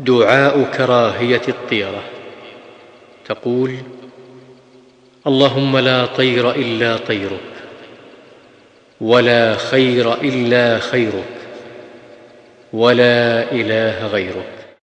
دعاء كراهية الطيرة. تقول اللهم لا طير إلا طيرك ولا خير إلا خيرك ولا إله غيرك.